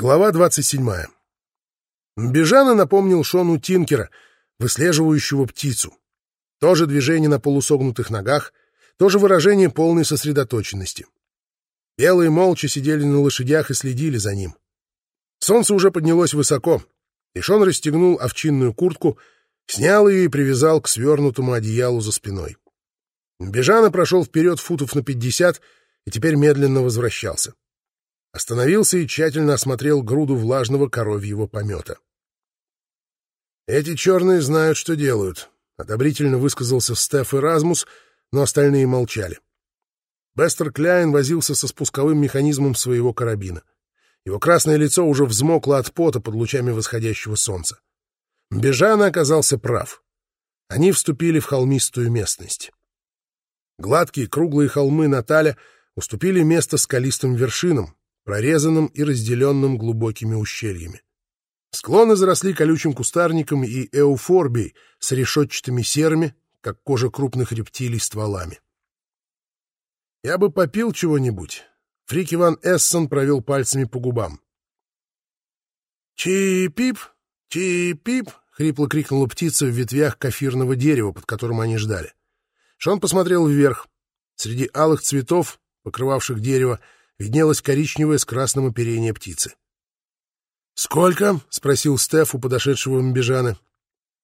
Глава 27. Бежана напомнил Шону Тинкера, выслеживающего птицу. Тоже движение на полусогнутых ногах, тоже выражение полной сосредоточенности. Белые молча сидели на лошадях и следили за ним. Солнце уже поднялось высоко, и Шон расстегнул овчинную куртку, снял ее и привязал к свернутому одеялу за спиной. Бежана прошел вперед футов на пятьдесят и теперь медленно возвращался. Остановился и тщательно осмотрел груду влажного коровьего помета. «Эти черные знают, что делают», — одобрительно высказался Стеф Эразмус, но остальные молчали. Бестер Кляйн возился со спусковым механизмом своего карабина. Его красное лицо уже взмокло от пота под лучами восходящего солнца. Бежана оказался прав. Они вступили в холмистую местность. Гладкие круглые холмы Наталя уступили место скалистым вершинам, прорезанным и разделенным глубокими ущельями. Склоны заросли колючим кустарником и эуфорбией с решетчатыми серыми, как кожа крупных рептилий, стволами. «Я бы попил чего-нибудь». Фрик Иван Эссон провел пальцами по губам. «Чи-пип! Чи-пип!» — хрипло крикнула птица в ветвях кафирного дерева, под которым они ждали. Шон посмотрел вверх. Среди алых цветов, покрывавших дерево, виднелось коричневое с красным оперение птицы. «Сколько?» — спросил Стеф у подошедшего Мбежана.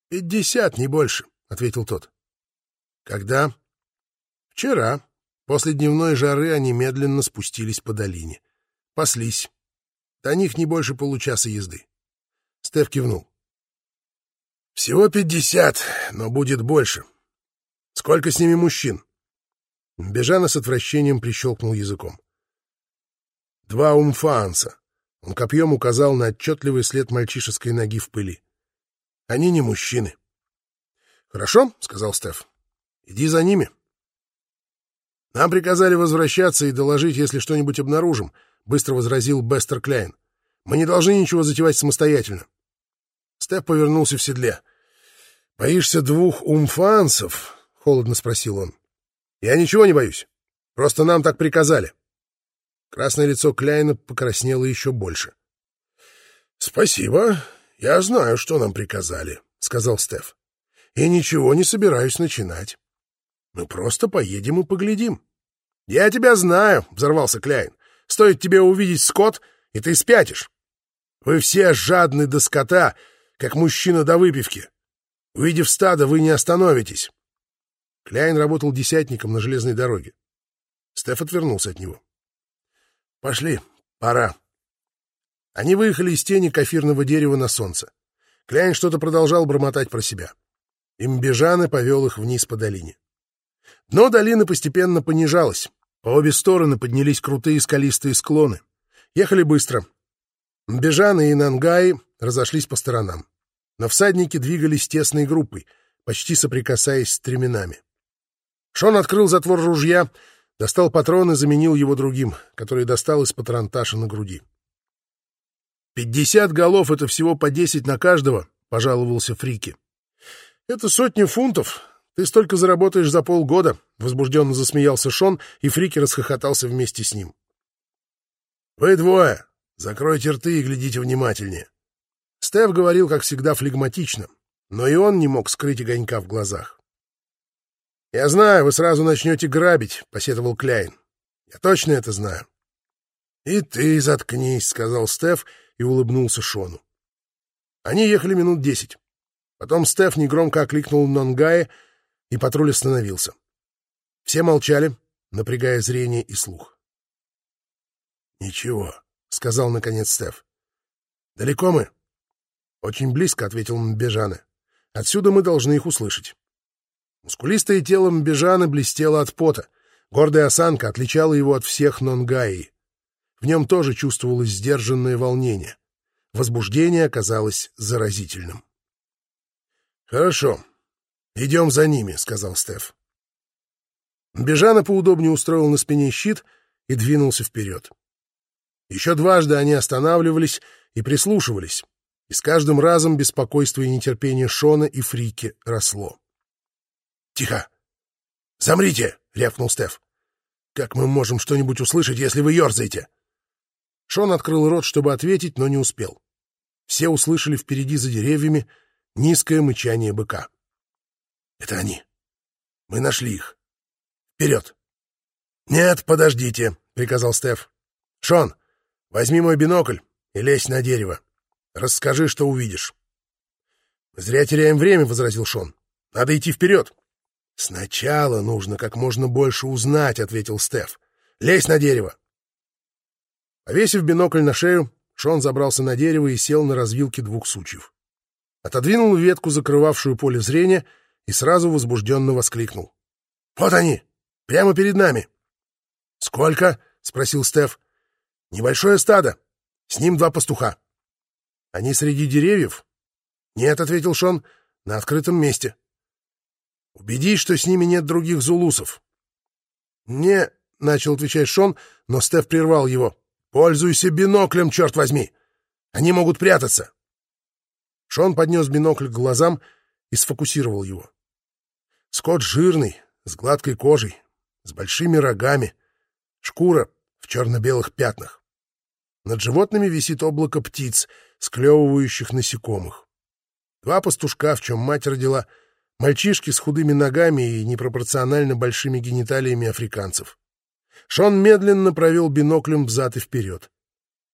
«Пятьдесят, не больше», — ответил тот. «Когда?» «Вчера. После дневной жары они медленно спустились по долине. Паслись. До них не больше получаса езды». Стеф кивнул. «Всего пятьдесят, но будет больше. Сколько с ними мужчин?» Бежана с отвращением прищелкнул языком. «Два умфаанса. Он копьем указал на отчетливый след мальчишеской ноги в пыли. «Они не мужчины». «Хорошо», — сказал Стеф. «Иди за ними». «Нам приказали возвращаться и доложить, если что-нибудь обнаружим», — быстро возразил Бестер Кляйн. «Мы не должны ничего затевать самостоятельно». Стеф повернулся в седле. «Боишься двух умфанцев?» — холодно спросил он. «Я ничего не боюсь. Просто нам так приказали». Красное лицо Кляйна покраснело еще больше. — Спасибо. Я знаю, что нам приказали, — сказал Стеф. — И ничего не собираюсь начинать. Мы просто поедем и поглядим. — Я тебя знаю, — взорвался Кляйн. — Стоит тебе увидеть скот, и ты спятишь. Вы все жадны до скота, как мужчина до выпивки. Увидев стадо, вы не остановитесь. Кляйн работал десятником на железной дороге. Стеф отвернулся от него. Пошли, пора. Они выехали из тени кафирного дерева на солнце. Кляйн что-то продолжал бормотать про себя. Имбежаны повел их вниз по долине. Дно долины постепенно понижалось. По обе стороны поднялись крутые скалистые склоны. Ехали быстро. Мбежаны и Нангаи разошлись по сторонам. Но всадники двигались тесной группой, почти соприкасаясь с стременами. Шон открыл затвор ружья, Достал патрон и заменил его другим, который достал из патронташа на груди. «Пятьдесят голов — это всего по десять на каждого», — пожаловался Фрики. «Это сотни фунтов. Ты столько заработаешь за полгода», — возбужденно засмеялся Шон, и Фрики расхохотался вместе с ним. «Вы двое. Закройте рты и глядите внимательнее». Стеф говорил, как всегда, флегматично, но и он не мог скрыть огонька в глазах. «Я знаю, вы сразу начнете грабить», — посетовал Кляйн. «Я точно это знаю». «И ты заткнись», — сказал Стеф и улыбнулся Шону. Они ехали минут десять. Потом Стеф негромко окликнул Нонгая, и патруль остановился. Все молчали, напрягая зрение и слух. «Ничего», — сказал наконец Стеф. «Далеко мы?» «Очень близко», — ответил Мбежане. «Отсюда мы должны их услышать». Мускулистое тело Мбежана блестело от пота. Гордая осанка отличала его от всех нонгаи. В нем тоже чувствовалось сдержанное волнение. Возбуждение оказалось заразительным. «Хорошо, идем за ними», — сказал Стеф. Бежана поудобнее устроил на спине щит и двинулся вперед. Еще дважды они останавливались и прислушивались, и с каждым разом беспокойство и нетерпение Шона и Фрики росло. «Тихо! Замрите!» — рявкнул Стеф. «Как мы можем что-нибудь услышать, если вы ерзаете?» Шон открыл рот, чтобы ответить, но не успел. Все услышали впереди за деревьями низкое мычание быка. — Это они. Мы нашли их. Вперед! — Нет, подождите, — приказал Стеф. — Шон, возьми мой бинокль и лезь на дерево. Расскажи, что увидишь. — Зря теряем время, — возразил Шон. — Надо идти вперед. — Сначала нужно как можно больше узнать, — ответил Стеф. — Лезь на дерево. Повесив бинокль на шею, Шон забрался на дерево и сел на развилке двух сучьев. Отодвинул ветку, закрывавшую поле зрения, и сразу возбужденно воскликнул. — Вот они! Прямо перед нами! — Сколько? — спросил Стеф. — Небольшое стадо. С ним два пастуха. — Они среди деревьев? «Нет», — ответил Шон, — «на открытом месте». «Убедись, что с ними нет других зулусов». «Не», — начал отвечать Шон, но Стеф прервал его. «Пользуйся биноклем, черт возьми! Они могут прятаться!» Шон поднес бинокль к глазам и сфокусировал его. Скот жирный, с гладкой кожей, с большими рогами, шкура в черно-белых пятнах. Над животными висит облако птиц, склевывающих насекомых. Два пастушка, в чем мать родила, мальчишки с худыми ногами и непропорционально большими гениталиями африканцев. Шон медленно провел биноклем взад и вперед,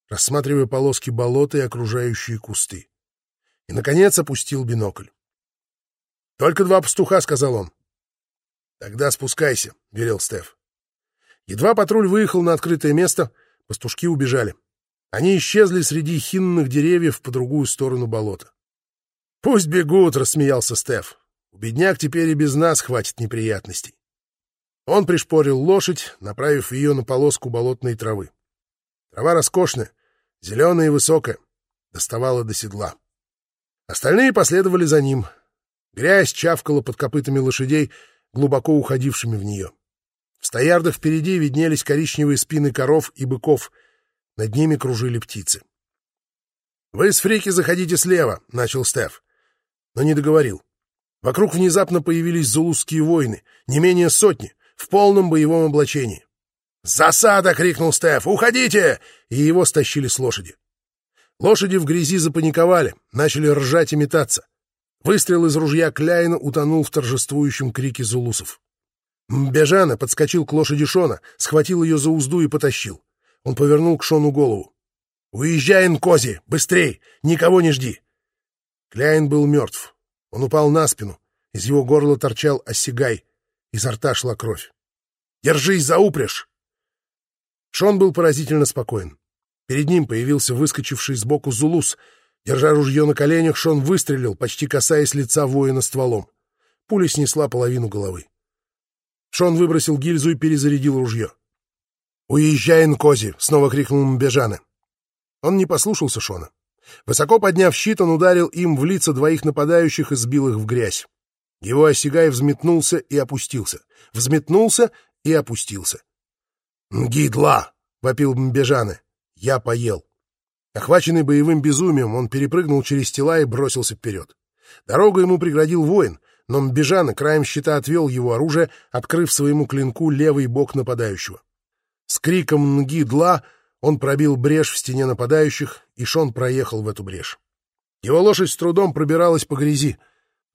рассматривая полоски болота и окружающие кусты. И, наконец, опустил бинокль. «Только два пастуха», — сказал он. «Тогда спускайся», — велел Стеф. Едва патруль выехал на открытое место, пастушки убежали. Они исчезли среди хинных деревьев по другую сторону болота. «Пусть бегут», — рассмеялся Стеф. «У бедняк теперь и без нас хватит неприятностей». Он пришпорил лошадь, направив ее на полоску болотной травы. Трава роскошная, зеленая и высокая, доставала до седла. Остальные последовали за ним. Грязь чавкала под копытами лошадей, глубоко уходившими в нее. В стоярдах впереди виднелись коричневые спины коров и быков. Над ними кружили птицы. — Вы с фрики заходите слева, — начал Стеф но не договорил. Вокруг внезапно появились зулузские воины, не менее сотни, в полном боевом облачении. «Засада!» — крикнул Стеф. «Уходите!» И его стащили с лошади. Лошади в грязи запаниковали, начали ржать и метаться. Выстрел из ружья Кляйна утонул в торжествующем крике зулусов. Бежана подскочил к лошади Шона, схватил ее за узду и потащил. Он повернул к Шону голову. «Уезжай, Нкози! Быстрей! Никого не жди! Кляйн был мертв. Он упал на спину. Из его горла торчал осигай. Изо рта шла кровь. «Держись за упряжь!» Шон был поразительно спокоен. Перед ним появился выскочивший сбоку Зулус. Держа ружье на коленях, Шон выстрелил, почти касаясь лица воина стволом. Пуля снесла половину головы. Шон выбросил гильзу и перезарядил ружье. «Уезжай, Нкози!» — снова крикнул Мбежана. Он не послушался Шона. Высоко подняв щит, он ударил им в лица двоих нападающих и сбил их в грязь. Его осягай взметнулся и опустился. Взметнулся и опустился. «Нгидла!» — вопил Мбежаны. «Я поел». Охваченный боевым безумием, он перепрыгнул через тела и бросился вперед. Дорогу ему преградил воин, но Мбежана краем щита отвел его оружие, открыв своему клинку левый бок нападающего. С криком «Нгидла!» Он пробил брешь в стене нападающих, и Шон проехал в эту брешь. Его лошадь с трудом пробиралась по грязи.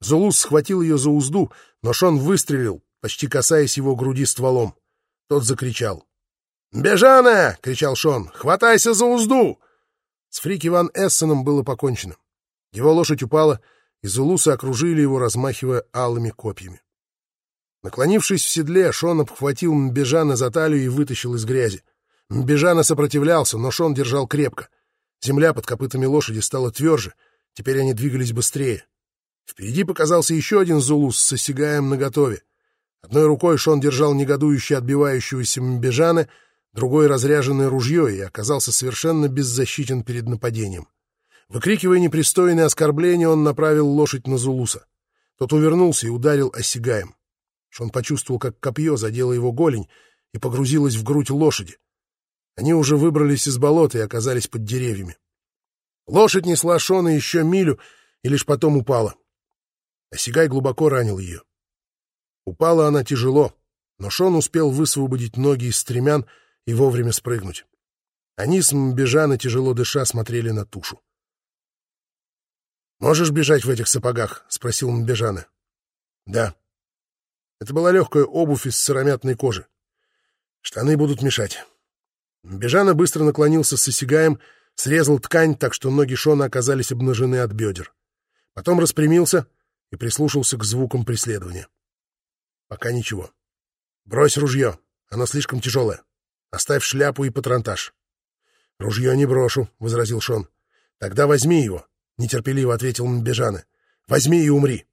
Зулус схватил ее за узду, но Шон выстрелил, почти касаясь его груди стволом. Тот закричал. «Бежана!» — кричал Шон. «Хватайся за узду!» С Фрики Ван Эссеном было покончено. Его лошадь упала, и зулусы окружили его, размахивая алыми копьями. Наклонившись в седле, Шон обхватил Мбежана за талию и вытащил из грязи. Мбежана сопротивлялся, но Шон держал крепко. Земля под копытами лошади стала тверже, теперь они двигались быстрее. Впереди показался еще один зулус с осягаем наготове. Одной рукой Шон держал негодующе отбивающегося Мбежана, другой — разряженное ружье, и оказался совершенно беззащитен перед нападением. Выкрикивая непристойные оскорбления, он направил лошадь на Зулуса. Тот увернулся и ударил осягаем. Шон почувствовал, как копье задело его голень и погрузилось в грудь лошади. Они уже выбрались из болота и оказались под деревьями. Лошадь несла Шона еще милю и лишь потом упала. Осигай глубоко ранил ее. Упала она тяжело, но Шон успел высвободить ноги из стремян и вовремя спрыгнуть. Они с Мбежана, тяжело дыша, смотрели на тушу. «Можешь бежать в этих сапогах?» — спросил Мбежана. «Да». Это была легкая обувь из сыромятной кожи. Штаны будут мешать. Бежана быстро наклонился с осягаем, срезал ткань так, что ноги Шона оказались обнажены от бедер. Потом распрямился и прислушался к звукам преследования. Пока ничего. Брось ружье, оно слишком тяжелое. Оставь шляпу и патронтаж. — Ружье не брошу, — возразил Шон. — Тогда возьми его, — нетерпеливо ответил Мбежана. — Возьми и умри.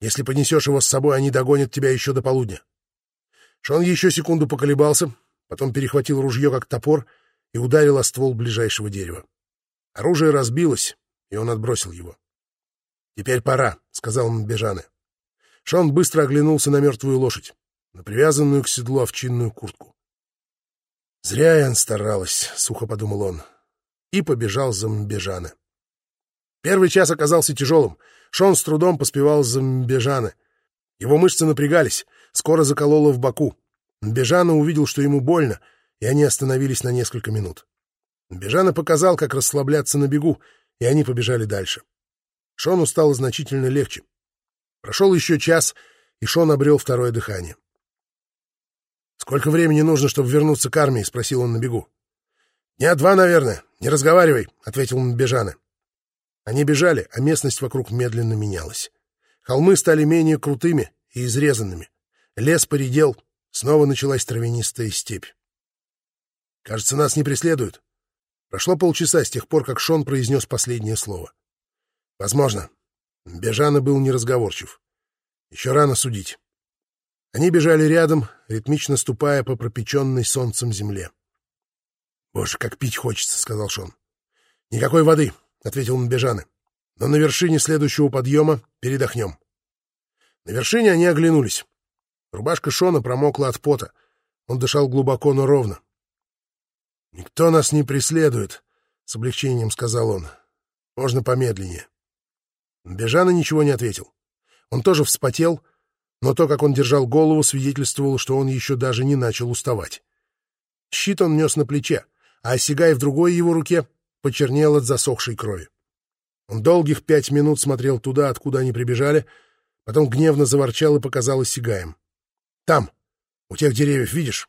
Если понесешь его с собой, они догонят тебя еще до полудня. Шон еще секунду поколебался, потом перехватил ружье как топор и ударил о ствол ближайшего дерева. Оружие разбилось, и он отбросил его. «Теперь пора», — сказал Мбежаны. Шон быстро оглянулся на мертвую лошадь, на привязанную к седлу овчинную куртку. «Зря я старалась», — сухо подумал он, и побежал за Мбежаны. Первый час оказался тяжелым. Шон с трудом поспевал за Мбежаны. Его мышцы напрягались, скоро закололо в боку. Мбежана увидел, что ему больно, и они остановились на несколько минут. Мбежана показал, как расслабляться на бегу, и они побежали дальше. Шону стало значительно легче. Прошел еще час, и Шон обрел второе дыхание. «Сколько времени нужно, чтобы вернуться к армии?» — спросил он на бегу. «Дня два, наверное. Не разговаривай», — ответил Мбежана. Они бежали, а местность вокруг медленно менялась. Холмы стали менее крутыми и изрезанными. Лес поредел, снова началась травянистая степь. «Кажется, нас не преследуют». Прошло полчаса с тех пор, как Шон произнес последнее слово. Возможно. Бежана был неразговорчив. Еще рано судить. Они бежали рядом, ритмично ступая по пропеченной солнцем земле. «Боже, как пить хочется», — сказал Шон. «Никакой воды», — ответил Бежана. «Но на вершине следующего подъема передохнем». На вершине они оглянулись. Рубашка Шона промокла от пота. Он дышал глубоко, но ровно. «Никто нас не преследует», — с облегчением сказал он. «Можно помедленнее». Бежана ничего не ответил. Он тоже вспотел, но то, как он держал голову, свидетельствовало, что он еще даже не начал уставать. Щит он нес на плече, а осягай в другой его руке почернел от засохшей крови. Он долгих пять минут смотрел туда, откуда они прибежали, потом гневно заворчал и показал осягаем. «Там, у тех деревьев, видишь?»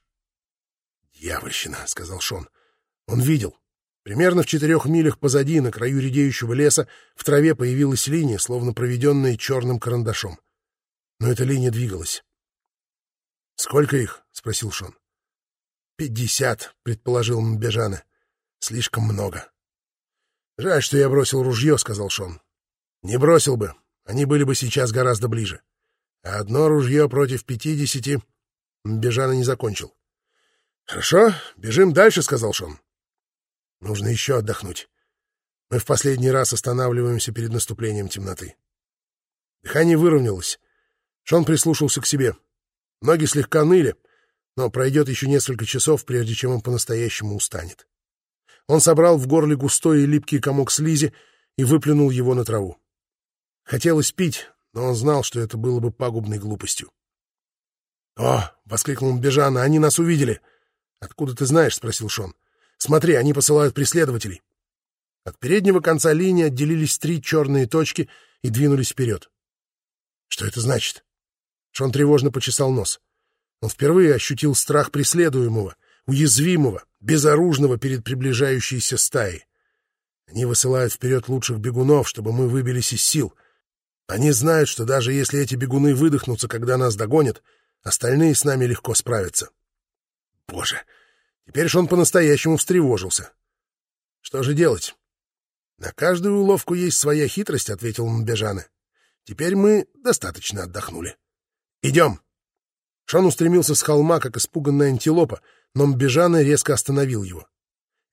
«Дьявольщина», — сказал Шон. Он видел. Примерно в четырех милях позади, на краю редеющего леса, в траве появилась линия, словно проведенная черным карандашом. Но эта линия двигалась. «Сколько их?» — спросил Шон. «Пятьдесят», — предположил Мбежана. «Слишком много». «Жаль, что я бросил ружье», — сказал Шон. «Не бросил бы. Они были бы сейчас гораздо ближе. Одно ружье против пятидесяти...» Мбежана не закончил. «Хорошо, бежим дальше», — сказал Шон. Нужно еще отдохнуть. Мы в последний раз останавливаемся перед наступлением темноты. Дыхание выровнялось. Шон прислушался к себе. Ноги слегка ныли, но пройдет еще несколько часов, прежде чем он по-настоящему устанет. Он собрал в горле густой и липкий комок слизи и выплюнул его на траву. Хотелось пить, но он знал, что это было бы пагубной глупостью. «О!» — воскликнул Бежана. «Они нас увидели!» «Откуда ты знаешь?» — спросил Шон. Смотри, они посылают преследователей. От переднего конца линии отделились три черные точки и двинулись вперед. Что это значит? Шон тревожно почесал нос. Он впервые ощутил страх преследуемого, уязвимого, безоружного перед приближающейся стаей. Они высылают вперед лучших бегунов, чтобы мы выбились из сил. Они знают, что даже если эти бегуны выдохнутся, когда нас догонят, остальные с нами легко справятся. Боже, Теперь же он по-настоящему встревожился. Что же делать? На каждую уловку есть своя хитрость, — ответил Мбежана. Теперь мы достаточно отдохнули. Идем. Шон устремился с холма, как испуганная антилопа, но Мбежана резко остановил его.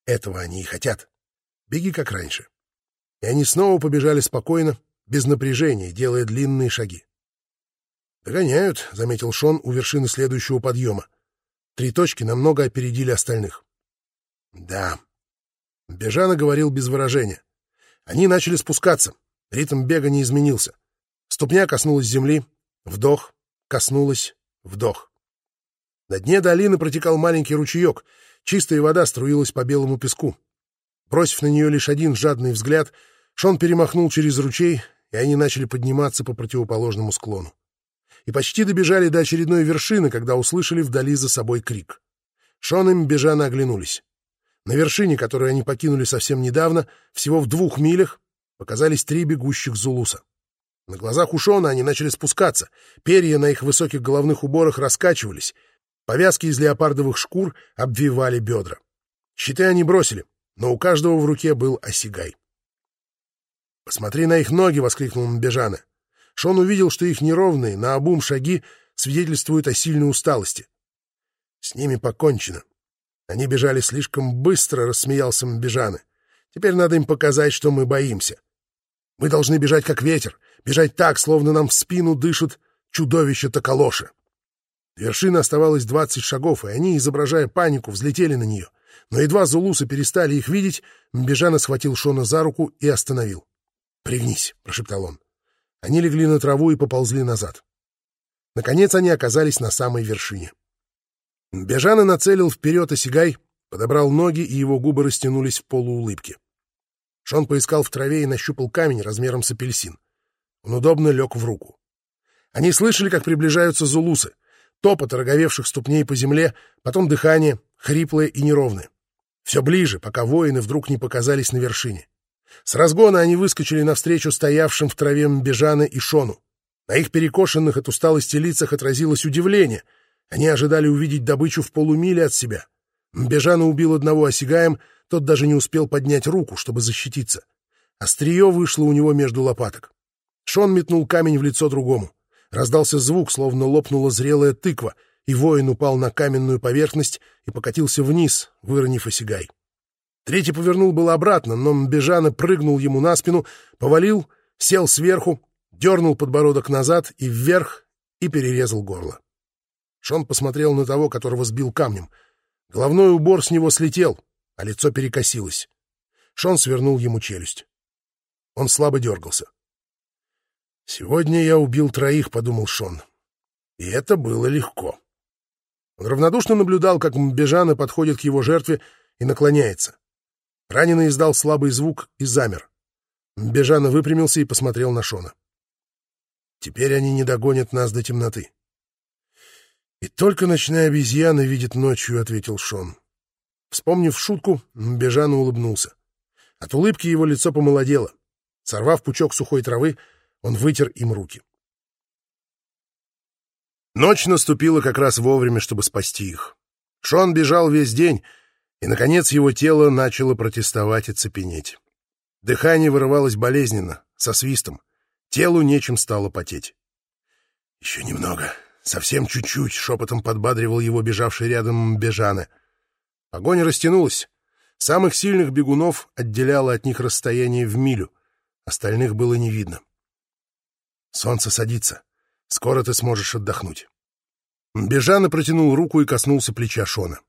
Этого они и хотят. Беги, как раньше. И они снова побежали спокойно, без напряжения, делая длинные шаги. «Догоняют», — заметил Шон у вершины следующего подъема. Три точки намного опередили остальных. Да. Бежана говорил без выражения. Они начали спускаться. Ритм бега не изменился. Ступня коснулась земли. Вдох. Коснулась. Вдох. На дне долины протекал маленький ручеек. Чистая вода струилась по белому песку. Бросив на нее лишь один жадный взгляд, Шон перемахнул через ручей, и они начали подниматься по противоположному склону. И почти добежали до очередной вершины, когда услышали вдали за собой крик. Шон и Мбежана оглянулись. На вершине, которую они покинули совсем недавно, всего в двух милях, показались три бегущих зулуса. На глазах у Шона они начали спускаться, перья на их высоких головных уборах раскачивались, повязки из леопардовых шкур обвивали бедра. Щиты они бросили, но у каждого в руке был осигай. «Посмотри на их ноги!» — воскликнул Мбежана. Шон увидел, что их неровные, наобум шаги свидетельствуют о сильной усталости. С ними покончено. Они бежали слишком быстро, — рассмеялся Мбежана. Теперь надо им показать, что мы боимся. Мы должны бежать, как ветер, бежать так, словно нам в спину дышат чудовища Токолоша. Вершина оставалась двадцать шагов, и они, изображая панику, взлетели на нее. Но едва зулусы перестали их видеть, Мбежана схватил Шона за руку и остановил. «Пригнись», — прошептал он. Они легли на траву и поползли назад. Наконец они оказались на самой вершине. Бежана нацелил вперед осигай, подобрал ноги, и его губы растянулись в полуулыбке. Шон поискал в траве и нащупал камень размером с апельсин. Он удобно лег в руку. Они слышали, как приближаются зулусы, топот роговевших ступней по земле, потом дыхание, хриплое и неровное. Все ближе, пока воины вдруг не показались на вершине. С разгона они выскочили навстречу стоявшим в траве Мбежана и Шону. На их перекошенных от усталости лицах отразилось удивление. Они ожидали увидеть добычу в полумиле от себя. Мбежана убил одного осягаем, тот даже не успел поднять руку, чтобы защититься. Острие вышло у него между лопаток. Шон метнул камень в лицо другому. Раздался звук, словно лопнула зрелая тыква, и воин упал на каменную поверхность и покатился вниз, выронив осягай. Третий повернул было обратно, но Мбежана прыгнул ему на спину, повалил, сел сверху, дернул подбородок назад и вверх и перерезал горло. Шон посмотрел на того, которого сбил камнем. Головной убор с него слетел, а лицо перекосилось. Шон свернул ему челюсть. Он слабо дергался. «Сегодня я убил троих», — подумал Шон. И это было легко. Он равнодушно наблюдал, как Мбежана подходит к его жертве и наклоняется. Раненый издал слабый звук и замер. Бежана выпрямился и посмотрел на Шона. «Теперь они не догонят нас до темноты». «И только ночная обезьяна видит ночью», — ответил Шон. Вспомнив шутку, Бежана улыбнулся. От улыбки его лицо помолодело. Сорвав пучок сухой травы, он вытер им руки. Ночь наступила как раз вовремя, чтобы спасти их. Шон бежал весь день, и, наконец, его тело начало протестовать и цепенеть. Дыхание вырывалось болезненно, со свистом. Телу нечем стало потеть. «Еще немного, совсем чуть-чуть», — шепотом подбадривал его бежавший рядом Бежана. Погоня растянулась. Самых сильных бегунов отделяло от них расстояние в милю. Остальных было не видно. «Солнце садится. Скоро ты сможешь отдохнуть». Бежана протянул руку и коснулся плеча Шона.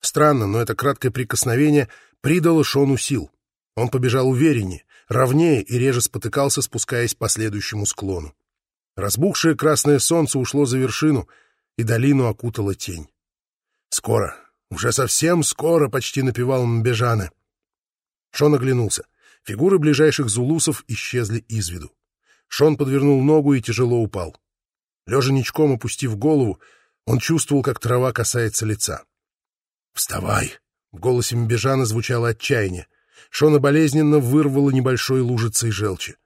Странно, но это краткое прикосновение придало Шону сил. Он побежал увереннее, ровнее и реже спотыкался, спускаясь по следующему склону. Разбухшее красное солнце ушло за вершину, и долину окутала тень. «Скоро, уже совсем скоро!» — почти напевал Мбежана. Шон оглянулся. Фигуры ближайших зулусов исчезли из виду. Шон подвернул ногу и тяжело упал. Лежа ничком, опустив голову, он чувствовал, как трава касается лица. «Вставай!» — в голосе Мбежана звучало отчаяние. Шона болезненно вырвало небольшой лужицей желчи.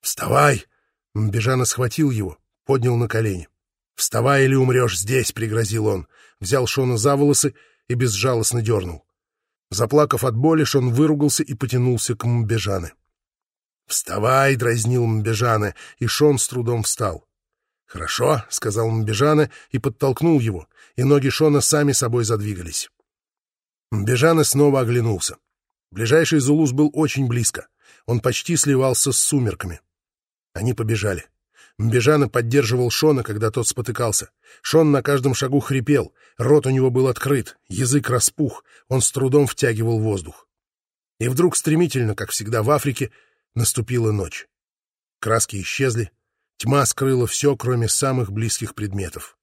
«Вставай!» — Мбежана схватил его, поднял на колени. «Вставай или умрешь здесь!» — пригрозил он. Взял Шона за волосы и безжалостно дернул. Заплакав от боли, Шон выругался и потянулся к Мбежане. «Вставай!» — дразнил Мбежана, и Шон с трудом встал. «Хорошо», — сказал Мбежана и подтолкнул его, и ноги Шона сами собой задвигались. Мбежана снова оглянулся. Ближайший Зулус был очень близко. Он почти сливался с сумерками. Они побежали. Мбежана поддерживал Шона, когда тот спотыкался. Шон на каждом шагу хрипел, рот у него был открыт, язык распух, он с трудом втягивал воздух. И вдруг стремительно, как всегда в Африке, наступила ночь. Краски исчезли, тьма скрыла все, кроме самых близких предметов.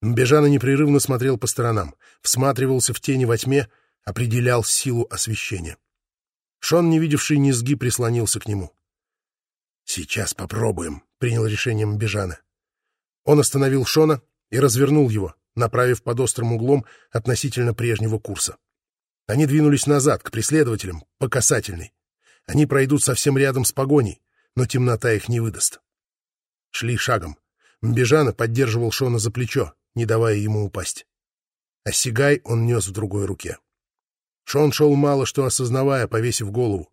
Мбежана непрерывно смотрел по сторонам, всматривался в тени во тьме, определял силу освещения. Шон, не видевший низги, прислонился к нему. «Сейчас попробуем», — принял решение Мбежана. Он остановил Шона и развернул его, направив под острым углом относительно прежнего курса. Они двинулись назад, к преследователям, по касательной. Они пройдут совсем рядом с погоней, но темнота их не выдаст. Шли шагом. Мбежана поддерживал Шона за плечо, не давая ему упасть. А сигай он нес в другой руке. Шон шел мало что осознавая, повесив голову.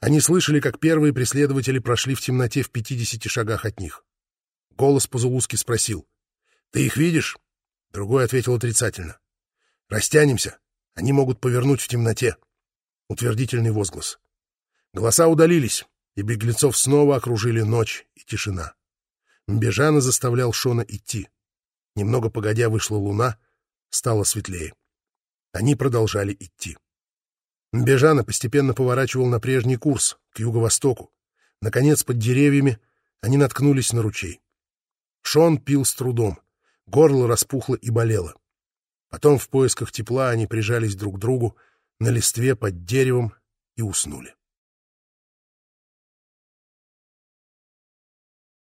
Они слышали, как первые преследователи прошли в темноте в пятидесяти шагах от них. Голос по-зулузски спросил. «Ты их видишь?» Другой ответил отрицательно. «Растянемся. Они могут повернуть в темноте». Утвердительный возглас. Голоса удалились, и беглецов снова окружили ночь и тишина. Мбежана заставлял Шона идти. Немного погодя вышла луна, стало светлее. Они продолжали идти. Мбежана постепенно поворачивал на прежний курс, к юго-востоку. Наконец, под деревьями они наткнулись на ручей. Шон пил с трудом. Горло распухло и болело. Потом в поисках тепла они прижались друг к другу на листве под деревом и уснули.